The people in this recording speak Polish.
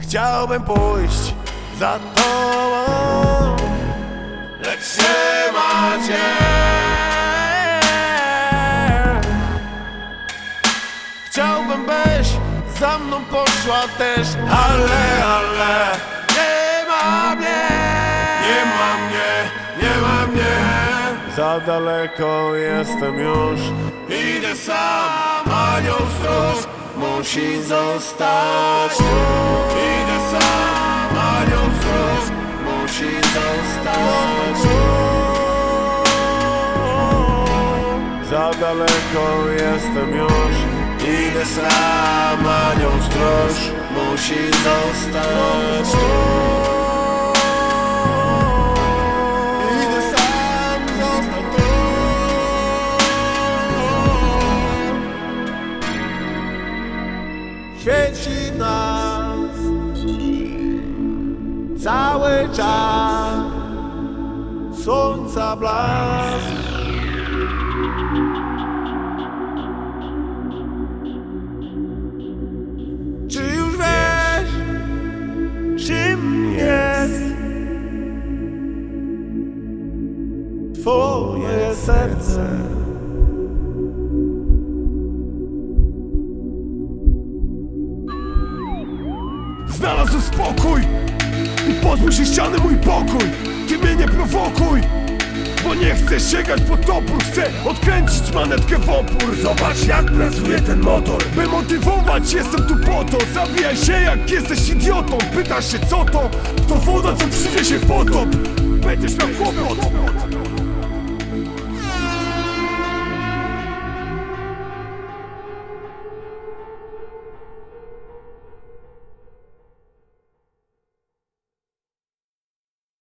Chciałbym pójść za tobą. Lecz nie ma cię Chciałbym byś za mną poszła też Ale, ale Nie ma mnie. Nie ma mnie, nie ma mnie. Za daleko jestem już. Idę sam, anioł stróż Musi zostać tu sam, anioł stróż Musi zostać. Za daleko jestem już Idę sam, anioł stróż Musi zostać. Świeci Cały czas. Słońca blask. Czy już wiesz, czym jest Twoje serce? Znalazł spokój Się ściany mój pokój Ty mnie nie prowokuj. Bo nie chcę sięgać po topór Chcę odkręcić manetkę w opór. Zobacz jak pracuje ten motor. By motywować jestem tu po to. Zabijaj się jak jesteś idiotą. Pytasz się co to? To woda co przyniesie potop. Będziesz miał kłopot